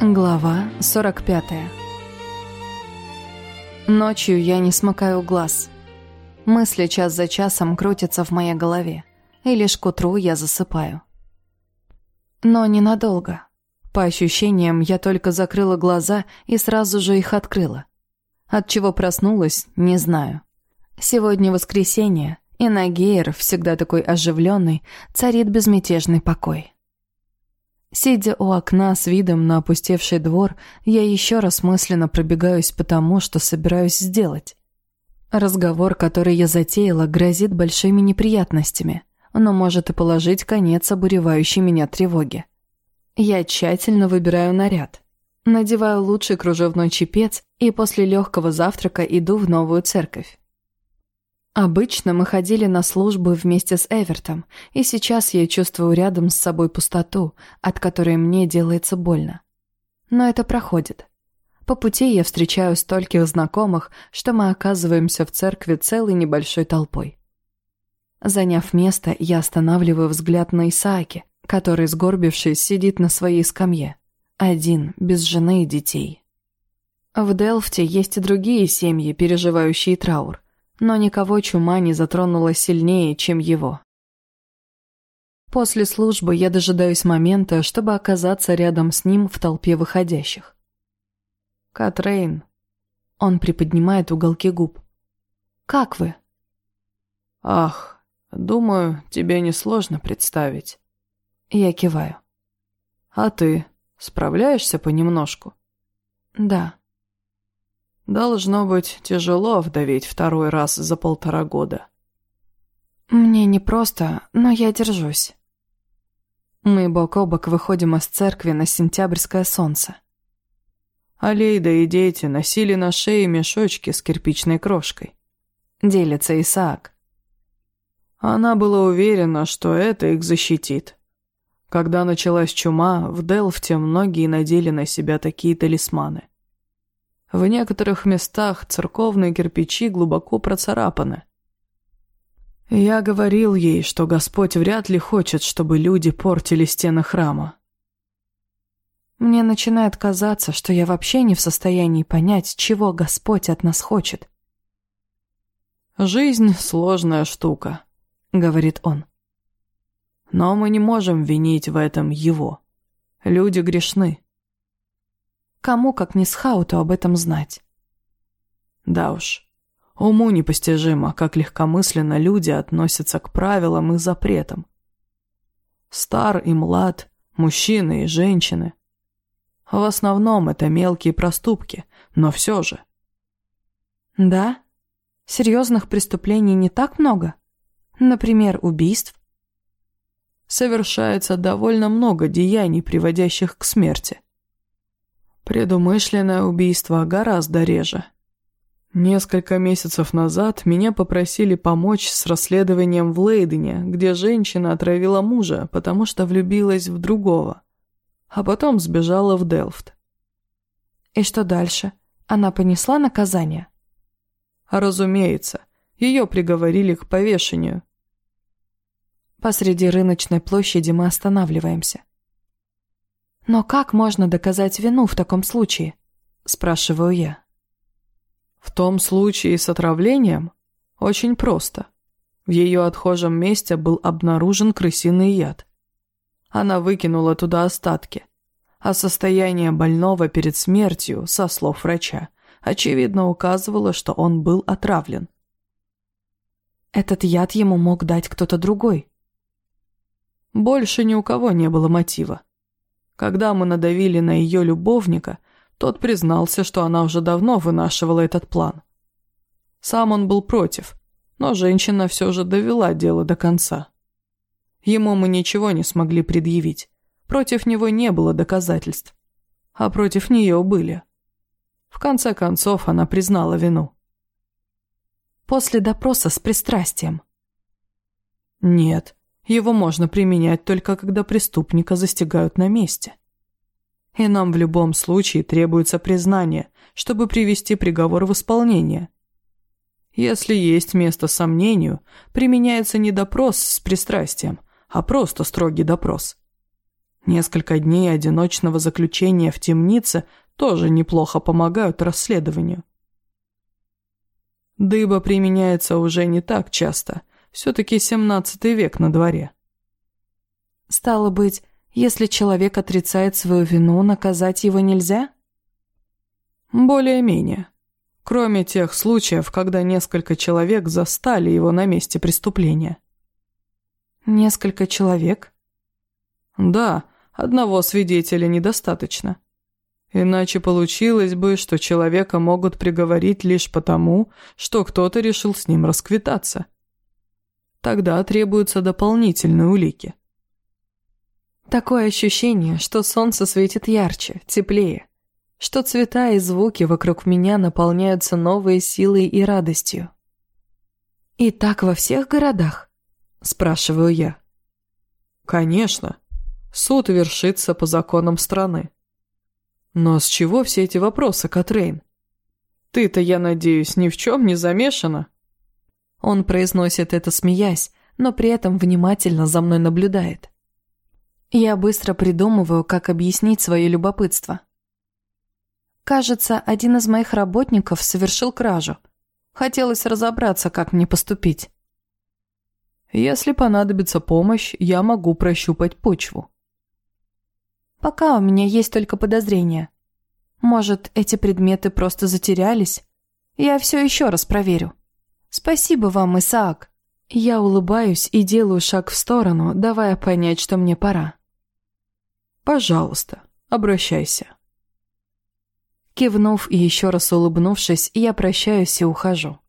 Глава 45 Ночью я не смыкаю глаз. Мысли час за часом крутятся в моей голове, и лишь к утру я засыпаю. Но ненадолго. По ощущениям, я только закрыла глаза и сразу же их открыла. От чего проснулась, не знаю. Сегодня воскресенье, и на Гейр, всегда такой оживленный, царит безмятежный покой. Сидя у окна с видом на опустевший двор, я еще раз мысленно пробегаюсь по тому, что собираюсь сделать. Разговор, который я затеяла, грозит большими неприятностями, но может и положить конец обуревающей меня тревоге. Я тщательно выбираю наряд. Надеваю лучший кружевной чепец и после легкого завтрака иду в новую церковь. Обычно мы ходили на службы вместе с Эвертом, и сейчас я чувствую рядом с собой пустоту, от которой мне делается больно. Но это проходит. По пути я встречаю стольких знакомых, что мы оказываемся в церкви целой небольшой толпой. Заняв место, я останавливаю взгляд на Исааке, который, сгорбившись, сидит на своей скамье. Один, без жены и детей. В Делфте есть и другие семьи, переживающие траур но никого чума не затронула сильнее, чем его. После службы я дожидаюсь момента, чтобы оказаться рядом с ним в толпе выходящих. «Катрейн». Он приподнимает уголки губ. «Как вы?» «Ах, думаю, тебе несложно представить». Я киваю. «А ты справляешься понемножку?» «Да». Должно быть тяжело вдовить второй раз за полтора года. Мне непросто, но я держусь. Мы бок о бок выходим из церкви на сентябрьское солнце. Алейда и дети носили на шее мешочки с кирпичной крошкой. Делится Исаак. Она была уверена, что это их защитит. Когда началась чума, в Делфте многие надели на себя такие талисманы. В некоторых местах церковные кирпичи глубоко процарапаны. Я говорил ей, что Господь вряд ли хочет, чтобы люди портили стены храма. Мне начинает казаться, что я вообще не в состоянии понять, чего Господь от нас хочет. «Жизнь — сложная штука», — говорит он. «Но мы не можем винить в этом Его. Люди грешны. Кому, как не Схауту, об этом знать? Да уж. Уму непостижимо, как легкомысленно люди относятся к правилам и запретам. Стар и млад, мужчины и женщины. В основном это мелкие проступки, но все же. Да? Серьезных преступлений не так много? Например, убийств? Совершается довольно много деяний, приводящих к смерти. Предумышленное убийство гораздо реже. Несколько месяцев назад меня попросили помочь с расследованием в Лейдене, где женщина отравила мужа, потому что влюбилась в другого. А потом сбежала в Делфт. И что дальше? Она понесла наказание? Разумеется. Ее приговорили к повешению. Посреди рыночной площади мы останавливаемся. «Но как можно доказать вину в таком случае?» – спрашиваю я. «В том случае с отравлением? Очень просто. В ее отхожем месте был обнаружен крысиный яд. Она выкинула туда остатки, а состояние больного перед смертью, со слов врача, очевидно указывало, что он был отравлен. Этот яд ему мог дать кто-то другой. Больше ни у кого не было мотива. Когда мы надавили на ее любовника, тот признался, что она уже давно вынашивала этот план. Сам он был против, но женщина все же довела дело до конца. Ему мы ничего не смогли предъявить. Против него не было доказательств. А против нее были. В конце концов, она признала вину. После допроса с пристрастием. Нет, его можно применять только когда преступника застигают на месте. И нам в любом случае требуется признание, чтобы привести приговор в исполнение. Если есть место сомнению, применяется не допрос с пристрастием, а просто строгий допрос. Несколько дней одиночного заключения в темнице тоже неплохо помогают расследованию. Дыба применяется уже не так часто, все-таки 17 век на дворе. Стало быть, если человек отрицает свою вину, наказать его нельзя? Более-менее. Кроме тех случаев, когда несколько человек застали его на месте преступления. Несколько человек? Да, одного свидетеля недостаточно. Иначе получилось бы, что человека могут приговорить лишь потому, что кто-то решил с ним расквитаться. Тогда требуются дополнительные улики. Такое ощущение, что солнце светит ярче, теплее что цвета и звуки вокруг меня наполняются новой силой и радостью. «И так во всех городах?» – спрашиваю я. «Конечно. Суд вершится по законам страны. Но с чего все эти вопросы, Катрейн? Ты-то, я надеюсь, ни в чем не замешана?» Он произносит это смеясь, но при этом внимательно за мной наблюдает. Я быстро придумываю, как объяснить свое любопытство – Кажется, один из моих работников совершил кражу. Хотелось разобраться, как мне поступить. Если понадобится помощь, я могу прощупать почву. Пока у меня есть только подозрения. Может, эти предметы просто затерялись? Я все еще раз проверю. Спасибо вам, Исаак. Я улыбаюсь и делаю шаг в сторону, давая понять, что мне пора. Пожалуйста, обращайся. Кивнув и еще раз улыбнувшись, я прощаюсь и ухожу.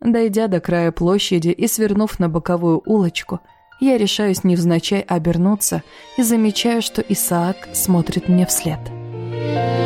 Дойдя до края площади и свернув на боковую улочку, я решаюсь невзначай обернуться и замечаю, что Исаак смотрит мне вслед. Thank